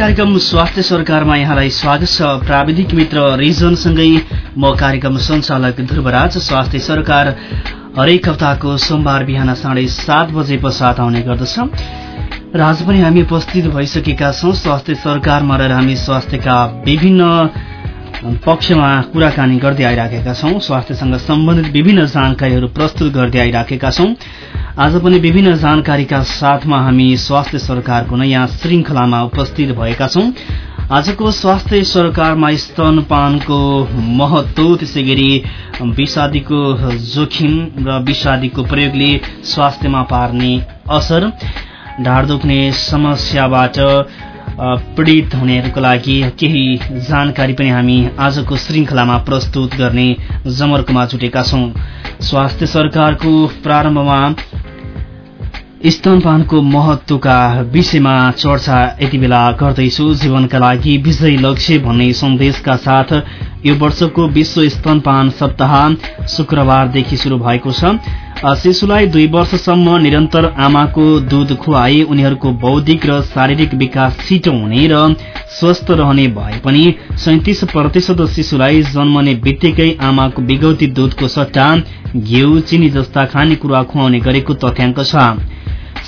कार्यक्रम स्वास्थ्य सरकारमा यहाँलाई स्वागत छ। प्राविधिक मित्र रिजनसँगै म कार्यक्रम सञ्चालक ध्रुवराज। स्वास्थ्य सरकार हरेक हप्ताको सोमबार बिहान साढे सात बजे पश्चात आउने गर्दछ। र आज पनि हामी उपस्थित भइसकेका छौं। स्वास्थ्य सरकारमा रहेर हामी स्वास्थ्यका विभिन्न पक्षमा कुराकानी गर्दै आइराखेका छौं। स्वास्थ्यसँग सम्बन्धित विभिन्न जानकारीहरू प्रस्तुत गर्दै आइराखेका छौं। आज पनि विभिन्न जानकारीका साथमा हामी स्वास्थ्य सरकारको नयाँ श्रृंखलामा उपस्थित भएका छौं। आजको स्वास्थ्य सरकारमा स्तनपानको महत्व त्यसै गरी विषादीको जोखिम र विषादीको प्रयोगले स्वास्थ्यमा पार्ने असर ढाड दुख्ने समस्याबाट पीड़ित हुनेहरूको लागि केही जानकारी पनि हामी आजको श्रृंखलामा प्रस्तुत गर्ने जमर्कोमा जुटेका छौं। स्वास्थ्य सरकारको प्रारम्भमा स्तनपानको महत्वका विषयमा चर्चा यति बेला गर्दैछु। जीवनका लागि विजय लक्ष्य भन्ने सन्देशका साथ यो वर्षको विश्व स्तनपान सप्ताह शुक्रबारदेखि शुरू भएको छ। शिशुलाई दुई वर्षसम्म निरन्तर आमाको दूध खुवाए उनीहरूको बौद्धिक र शारीरिक विकास छिटो हुने र स्वस्थ रहने भए पनि सैतिस प्रतिशत शिशुलाई जन्मने बित्तिकै आमाको बिगौती दूधको सट्टा घिउ चिनी जस्ता खानेकुरा खुवाउने गरेको तथ्याङ्क छ।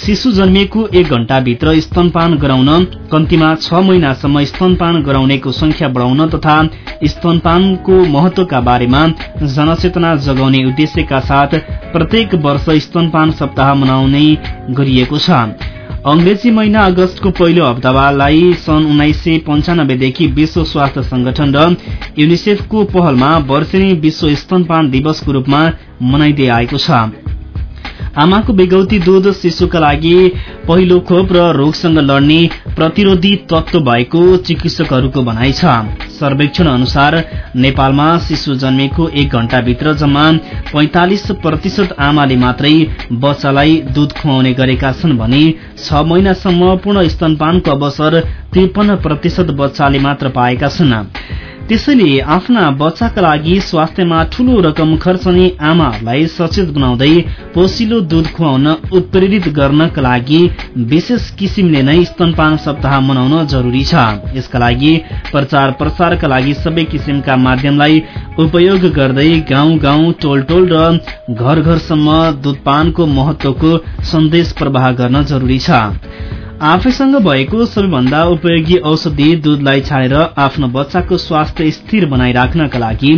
शिशु जन्मिएको एक घण्टाभित्र स्तनपान गराउन कम्तीमा छ महिनासम्म स्तनपान गराउनेको संख्या बढ़ाउन तथा स्तनपानको महत्वका बारेमा जनचेतना जगाउने उद्देश्यका साथ प्रत्येक वर्ष स्तनपान सप्ताह मनाउने गरिएको छ। अंग्रेजी महिना अगस्तको पहिलो हप्तालाई सन् उन्नाइस सय पञ्चानब्बेदेखि विश्व स्वास्थ्य संगठन र युनिसेफको पहलमा वर्षेनी विश्व स्तनपान दिवसको रूपमा मनाइँदै आएको छ। आमाको बेगौती दूध शिशुका लागि पहिलो खोप र रोगसँग लड्ने प्रतिरोधी तत्व भएको चिकित्सकहरूको भनाइ छ। सर्वेक्षण अनुसार नेपालमा शिशु जन्मेको एक घण्टाभित्र जम्मा पैंतालिस प्रतिशत आमाले मात्रै बच्चालाई दूध खुवाउने गरेका छन् भने छ महिनासम्म पूर्ण स्तनपानको अवसर त्रिपन्न प्रतिशत बच्चाले मात्र पाएका छन्। त्यसैले आफ्ना बच्चाका लागि स्वास्थ्यमा ठूलो रकम खर्चने आमाहरूलाई सचेत बनाउँदै पोसिलो दूध खुवाउन उत्प्रेरित गर्नका लागि विशेष किसिमले नै स्तनपान सप्ताह मनाउन जरूरी छ। यसका लागि प्रचार प्रसारका लागि सबै किसिमका माध्यमलाई उपयोग गर्दै गाउँ गाउँ टोल टोल र घर घरसम्म दूधपानको महत्वको सन्देश प्रवाह गर्न जरूरी छ। आफैसँग भएको सबैभन्दा उपयोगी औषधि दूधलाई छाडेर आफ्नो बच्चाको स्वास्थ्य स्थिर बनाइराख्नका लागि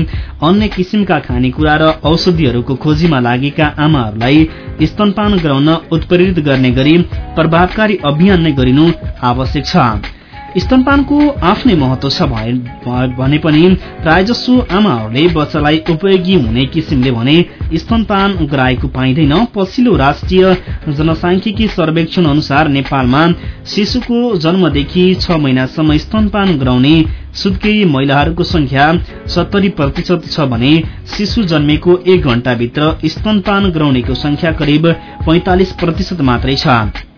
अन्य किसिमका खानेकुरा र औषधिहरूको खोजीमा लागेका आमाहरूलाई स्तनपान गराउन उत्प्रेरित गर्ने गरी प्रभावकारी अभियान नै गरिनु आवश्यक छ। स्तनपानको आफ्नै महत्व छ भने पनि प्रायजसो आमाहरूले बच्चालाई उपयोगी हुने किसिमले भने स्तनपान गराएको पाइँदैन। पछिल्लो राष्ट्रिय जनसांख्यिकी सर्वेक्षण अनुसार नेपालमा शिशुको जन्मदेखि छ महिनासम्म स्तनपान गराउने सुत्केरी महिलाहरूको संख्या सत्तरी प्रतिशत छ भने शिशु जन्मेको एक घण्टाभित्र स्तनपान गराउनेको संख्या करिब पैंतालिस प्रतिशत मात्रै छ।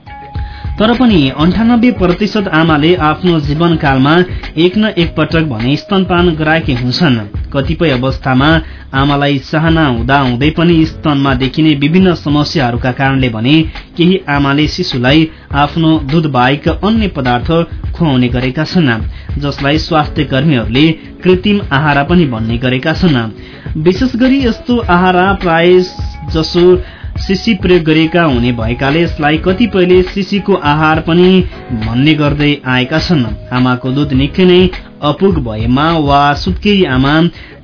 तर पनि अन्ठानब्बे प्रतिशत आमाले आफ्नो जीवनकालमा एक न एक पटक भने स्तनपान गराएकै हुन्छन्। कतिपय अवस्थामा आमालाई चाहना हुँदा हुँदै पनि स्तनमा देखिने विभिन्न समस्याहरूका कारणले भने केही आमाले शिशुलाई आफ्नो दूध बाहेक अन्य पदार्थ खुवाउने गरेका छन् जसलाई स्वास्थ्य कर्मीहरूले कृत्रिम आहारा पनि भन्ने गरेका छन्। विशेष गरी यस्तो आहारा प्राय जसो सिसी प्रयोग गरिएका हुने भएकाले यसलाई कतिपयले सिसीको आहार पनि भन्ने गर्दै आएका छन्। आमाको दूध निकै नै अपुग भएमा वा सुत्केरी आमा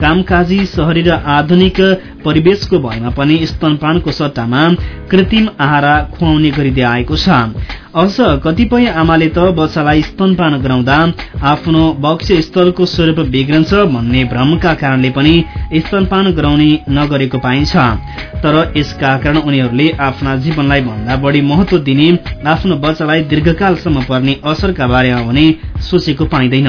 कामकाजी शहरी र आधुनिक परिवेशको भएमा पनि स्तनपानको सट्टामा कृत्रिम आहारा खुवाउने गरिँदै आएको छ। अझ कतिपय आमाले त बच्चालाई स्तनपान गराउँदा आफ्नो स्थलको स्वरूप बिग्रन्छ भन्ने भ्रमका कारणले पनि स्तनपान गराउने नगरेको पाइन्छ। तर यसका कारण उनीहरूले आफ्ना जीवनलाई भन्दा बढ़ी महत्व दिने आफ्नो बच्चालाई दीर्घकालसम्म पर्ने असरका बारेमा भने सोचेको पाइँदैन।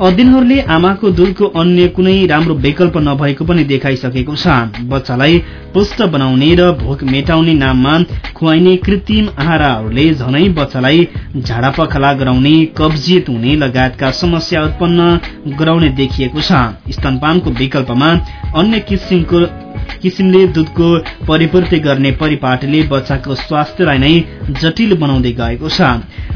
अध्ययनहरूले आमाको दूधको अन्य कुनै राम्रो विकल्प नभएको पनि देखाइसकेको छ। बच्चालाई पुष्ट बनाउने र भोक मेटाउने नाममा खुवाइने कृत्रिम आहाराहरूले झनै बच्चालाई झाडा पखाला गराउने कब्जियत हुने लगायतका समस्या उत्पन्न गराउने देखिएको छ। स्तनपानको विकल्पमा अन्य किसिमको किसिमले दूधको परिपूर्ति गर्ने परिपाटीले बच्चाको स्वास्थ्यलाई नै जटिल बनाउँदै गएको छ।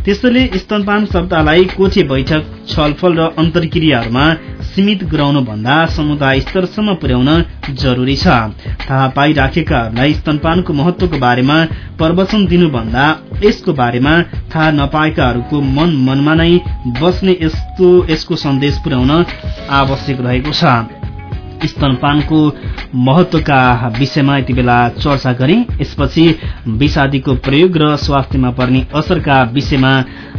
त्यसैले स्तनपान सप्ताहलाई कोठे बैठक छलफल र अन्तर्क्रियाहरूमा सीमित गराउनु भन्दा समुदाय स्तरसम्म पुर्याउन जरूरी छ। थाहा पाइराखेकाहरूलाई स्तनपानको महत्वको बारेमा प्रवचन दिनुभन्दा यसको बारेमा थाहा नपाएकाहरूको मन मनमा नै बस्ने यसको सन्देश पुर्याउन आवश्यक रहेको छ। स्तनपानको महत्वका विषयमा यति बेला चर्चा गरे यसपछि विषादीको प्रयोग र स्वास्थ्यमा पर्ने असरका विषयमा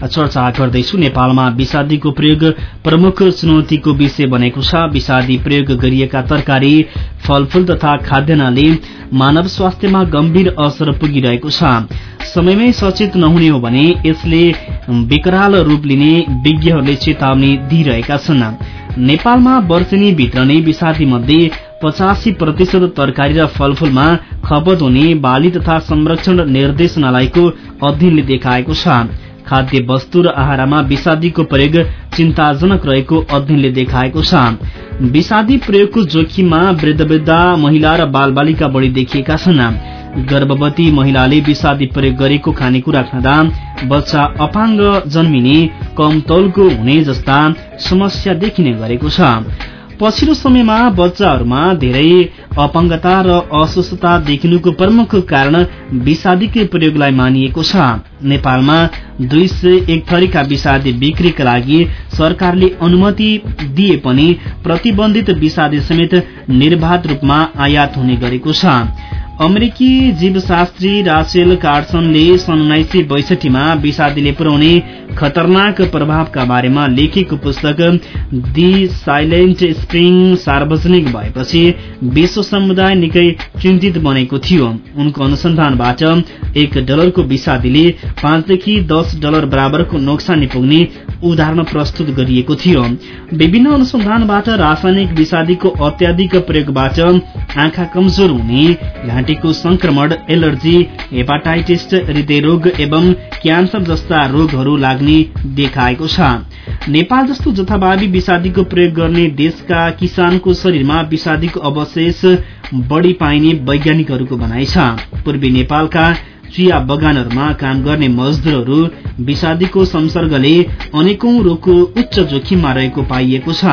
चर्चा गर्दैछु। नेपालमा विषादीको प्रयोग प्रमुख चुनौतीको विषय बनेको छ। विषादी प्रयोग गरिएका तरकारी फलफूल तथा खाद्यान्नले मानव स्वास्थ्यमा गम्भीर असर पुगिरहेको छ। समयमै सचेत नहुने हो भने यसले विकराल रूप लिने विज्ञहरूले चेतावनी दिइरहेका छन्। नेपालमा वर्षेनी भित्र नै विषादी मध्ये पचासी प्रतिशत तरकारी र फलफूलमा खपत हुने बाली तथा संरक्षण निर्देशनालयको अध्ययनले देखाएको छ। खाद्य वस्तु र आहारामा विषादीको प्रयोग चिन्ताजनक रहेको अध्ययनले देखाएको छ। विषादी प्रयोगको जोखिममा वृद्ध वृद्धा महिला र बालबालिका बढ़ी देखिएका छन्। गर्भवती महिलाले विषादी प्रयोग गरेको खानेकुरा खाँदा बच्चा अपाङ्ग जन्मिने कम तौलको हुने जस्ता समस्या देखिने गरेको छ। पछिल्लो समयमा बच्चाहरूमा धेरै अपाङ्गता र अस्वस्थता देखिनुको प्रमुख कारण विषादीकै प्रयोगलाई मानिएको छ। नेपालमा दुई सय एक थरीका विषादी बिक्रीका लागि सरकारले अनुमति दिए पनि प्रतिबन्धित विषादी समेत निर्वाध रूपमा आयात हुने गरेको छ। अमेरिकी जीवशास्त्री राचेल कार्सनले सन् उन्नाइस सय बैसठीमा विषादीले पुर्याउने खतरनाक प्रभावका बारेमा लेखेको पुस्तक दि साइलेन्ट स्प्रिङ सार्वजनिक भएपछि विश्व समुदाय निकै चिन्तित बनेको थियो। उनको अनुसन्धानबाट एक डलरको विषादीले पाँचदेखि दस डलर बराबरको नोक्सानी पुग्ने उदाहरण प्रस्तुत गरिएको थियो। विभिन्न अनुसन्धानबाट रासायनिक विषादीको अत्याधिक प्रयोगबाट आँखा कमजोर हुने घाँटीको संक्रमण एलर्जी हेपाटाइटिस हृदयरोग एवं क्यान्सर जस्ता रोगहरू लाग्ने देखाएको छ। नेपाल जस्तो जथाभावी विषादीको प्रयोग गर्ने देशका किसानको शरीरमा विषादीको अवशेष बढ़ी पाइने वैज्ञानिकहरूको भनाइ छ। पूर्वी नेपालका चिया बगानहरूमा काम गर्ने मजदूरहरू विषादीको संसर्गले अनेकौं रोगको उच्च जोखिममा रहेको पाइएको छ।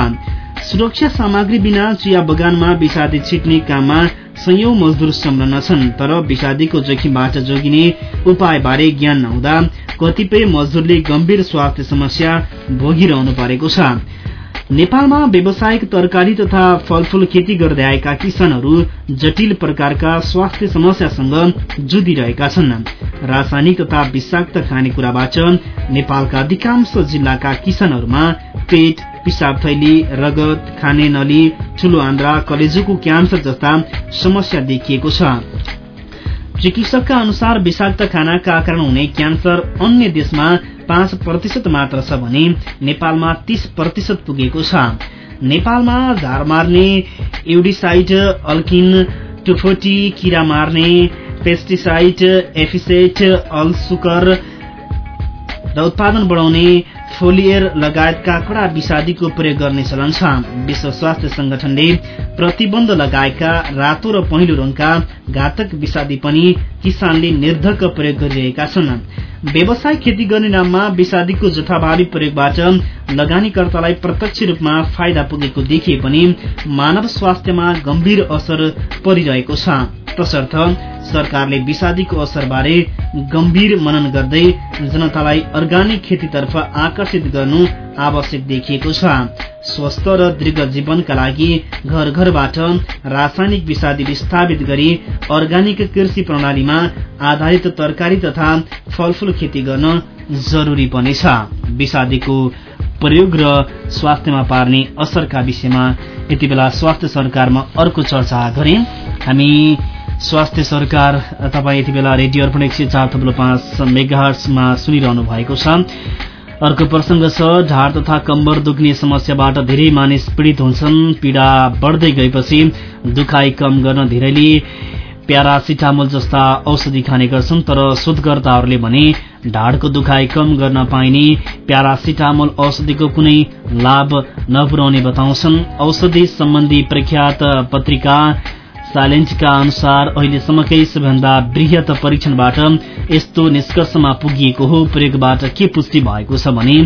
सुरक्षा सामग्री बिना चिया बगानमा विषादी छिट्ने काममा संयौं मजदूर संलग्न छन् तर विषादीको जोखिमबाट जोगिने उपायबारे ज्ञान नहुँदा कतिपय मजदूरले गम्भीर स्वास्थ्य समस्या भोगिरहनु परेको छ। नेपालमा व्यावसायिक तरकारी तथा फलफूल खेती गर्दै आएका किसानहरू जटिल प्रकारका स्वास्थ्य समस्यासँग जुधिरहेका छन्। रासायनिक तथा विषाक्त खानेकुराबाट नेपालका अधिकांश जिल्लाका किसानहरूमा पेट पिसाब थैली रगत खाने नली ठूलो आन्द्रा कलेजोको क्यान्सर जस्ता समस्या देखिएको छ। चिकित्सकका अनुसार विषाक्त खानाका कारण हुने क्यान्सर अन्य देशमा पाँच प्रतिशत मात्र छ भने नेपालमा तीस प्रतिशत पुगेको छ। नेपालमा झार मार्ने युडिसाइड अल्किन टुफोटी किरा मार्ने पेस्टिसाइड एफिसेट अल्सुकर र उत्पादन बढाउने फोलियर लगायतका कडा विषादीको प्रयोग गर्ने चलन छ। विश्व स्वास्थ्य संगठनले प्रतिबन्ध लगाएका रातो र पहिलो रंगका घातक विषादी पनि किसानले निर्धक प्रयोग गरिरहेका छन्। व्यवसाय खेती गर्ने नाममा विषादीको जथाभावी प्रयोगबाट लगानीकर्तालाई प्रत्यक्ष रूपमा फाइदा पुगेको देखिए पनि मानव स्वास्थ्यमा गम्भीर असर परिरहेको छ। तसर्थ सरकारले विषादीको असरबारे गम्भीर मनन गर्दै जनतालाई अर्ग्यानिक खेतीतर्फ आकर्षित गर्नु आवश्यक देखिएको छ। स्वस्थ र दीर्घ जीवनका लागि घर घरबाट रासायनिक विषादी विस्थापित गरी अर्ग्यानिक कृषि प्रणालीमा आधारित तरकारी तथा फलफूल खेती गर्न जरूरी पर्नेछ विषादीको प्रयोग र स्वास्थ्यमा पार्ने असरका विषयमा यति बेला स्वास्थ्य सरकारमा अर्को चर्चा गरे। हामी स्वास्थ्य सरकार तपाईँ यति बेला रेडियो अर्पण एक सय चार थप्लो पाँच मेगाहर्समा सुनिरहनु भएको छ। अर्को प्रसंग छ ढाड तथा कम्बर दुख्ने समस्याबाट धेरै मानिस पीड़ित हुन्छन्। पीड़ा बढ्दै गएपछि दुखाइ कम गर्न धेरैले प्यारासिटामोल जस्ता औषधि खाने गर्छन् तर शोधकर्ताहरूले भने ढाडको दुखाइ कम गर्न पाइने प्यारासिटामोल औषधिको कुनै लाभ नपुर्याउने बताउँछन्। औषधि सम्बन्धी प्रख्यात पत्रिका साइलेन्टका अनुसार अहिलेसम्मकै सबैभन्दा वृहत परीक्षणबाट यस्तो निष्कर्षमा पुगिएको हो। प्रयोगबाट के पुष्टि भएको छ भने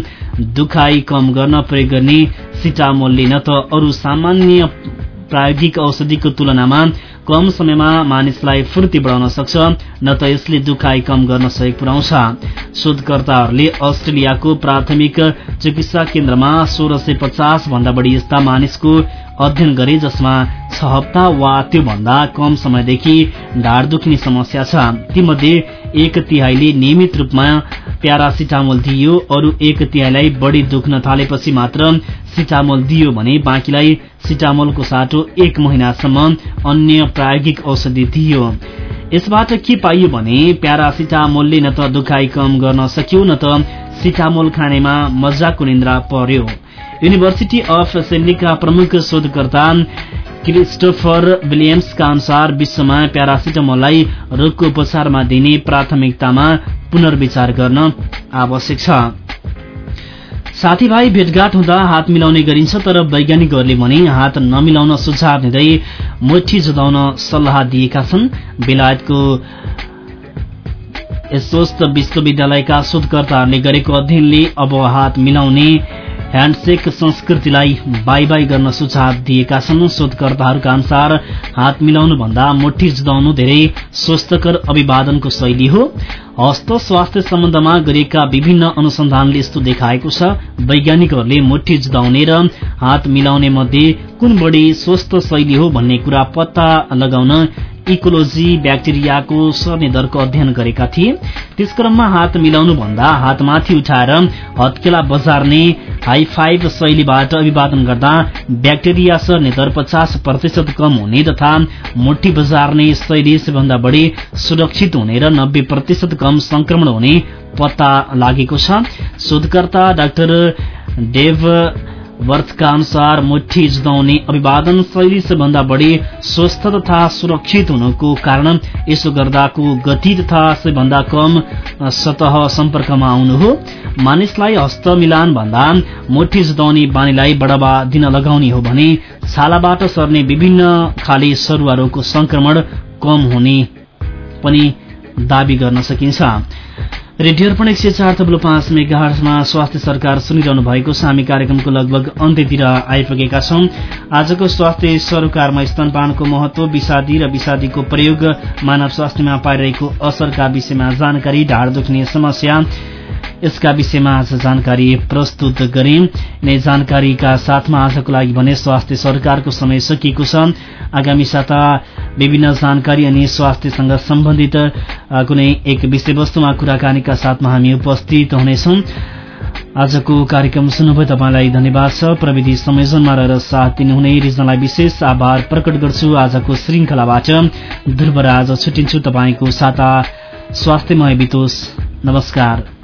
दुखाई कम गर्न प्रयोग गर्ने सिटामोलले न त अरू सामान्य प्रायोगिक औषधिको तुलनामा कम समयमा मानिसलाई फूर्ति बढाउन सक्छ न त यसले दुखाइ कम गर्न सहयोग पुर्याउँछ। शोधकर्ताहरूले अस्ट्रेलियाको प्राथमिक चिकित्सा केन्द्रमा सोह्र सय पचास भन्दा बढ़ी यस्ता मानिसको अध्ययन गरे जसमा छ हप्ता वा त्योभन्दा कम समयदेखि ढाड दुख्ने समस्या छ। तीमध्ये एक तिहाईले नियमित रूपमा प्यारासिटामोल दिइयो अरू एक तिहाईलाई बढ़ी दुख्न थालेपछि मात्र सिटामोल दियो भने बाँकीलाई सिटामोलको साटो एक महिनासम्म अन्य प्रायोगिक औषधि दिइयो यसबाट के पाइयो भने प्यारासिटामोलले न त दुखाइ कम गर्न सक्यो न त सिटामोल खानेमा मजाको निन्द्रा पर्यो। युनिभर्सिटी अफ सिडनीका प्रमुख शोधकर्ता क्रिस्टोफर विलियम्सका अनुसार विश्वमा प्यारासिटामोललाई रोगको उपचारमा दिने प्राथमिकतामा पुनर्विचार गर्न आवश्यक छ। साथीभाइ भेटघाट हुँदा हात मिलाउने गरिन्छ तर वैज्ञानिकहरूले भने हात नमिलाउन सुझाव दिँदै मुठी जुदाउन सल्लाह दिएका छन्। बेलायतको एसोस्त विश्वविद्यालयका शोधकर्ताहरूले गरेको अध्ययनले अब हात मिलाउने ह्याण्डसेक संस्कृतिलाई बाई बाई गर्न सुझाव दिएका छन्। शोधकर्ताहरूका अनुसार हात मिलाउनु भन्दा मुठी जुदाउनु धेरै स्वस्थकर अभिवादनको शैली हो। हस्त स्वास्थ्य सम्बन्धमा गरिएका विभिन्न अनुसन्धानले यस्तो देखाएको छ। वैज्ञानिकहरूले मुठी जुदाउने र हात मिलाउने मध्ये कुन बढ़ी स्वस्थ शैली हो भन्ने कुरा पत्ता लगाउन इकोलोजी ब्याक्टेरियाको सर्ने दरको अध्ययन गरेका थिए। त्यसक्रममा हात मिलाउनु भन्दा हातमाथि उठाएर हत्केला बजार्ने हाई फाइभ शैलीबाट अभिवादन गर्दा ब्याक्टेरिया सर्ने दर पचास प्रतिशत कम हुने तथा मुठी बजार्ने शैली सबैभन्दा बढ़ी सुरक्षित हुने र नब्बे प्रतिशत कम संक्रमण हुने पत्ता लागेको छ। शोधकर्ता डाक्टर डेभ वर्थका अनुसार मुठी जुदाउने अभिवादन शैली सबभन्दा बढ़ी स्वस्थ तथा सुरक्षित हुनुको कारण यसो गर्दाको गति तथा सबैभन्दा कम सतह सम्पर्कमा आउनु हो। मानिसलाई हस्त मिलान भन्दा मुठी जुदाउने बानीलाई बढ़ावा दिन लगाउने हो भने छालाबाट सर्ने विभिन्न खाले सरुवा संक्रमण कम हुने पनि दावी गर्न सकिन्छ। रेडियो अर्पण एक सय चार तब्लो पाँच मेगाहर्समा स्वास्थ्य सरकार सुनिरहनु भएको छ। हामी कार्यक्रमको लगभग अन्त्यतिर आइपुगेका छौं। आजको स्वास्थ्य सरोकारमा स्तनपानको महत्व विषादी र विषादीको प्रयोग मानव स्वास्थ्यमा पाइरहेको असरका विषयमा जानकारी ढाड दुख्ने समस्या यसका विषयमा आज जानकारी प्रस्तुत गरे। नै जानकारीका साथमा आजको लागि भने स्वास्थ्य सरकारको समय सकिएको छ। आगामी साता विभिन्न जानकारी अनि स्वास्थ्यसँग सम्बन्धित कुनै एक विषयवस्तुमा कुराकानीका साथमा हामी उपस्थित हुनेछौं। आजको कार्यक्रम सुन्नुभयो तपाईँलाई धन्यवाद छ। प्रविधि संयोजनमा रहेर साथ दिनुहुने रिजनलाई विशेष आभार प्रकट गर्छु। आजको श्रृंखलाबाट ध्रुवराज छुट्टिन्छु। तपाईँको साता स्वास्थ्यमय बितोष नमस्कार।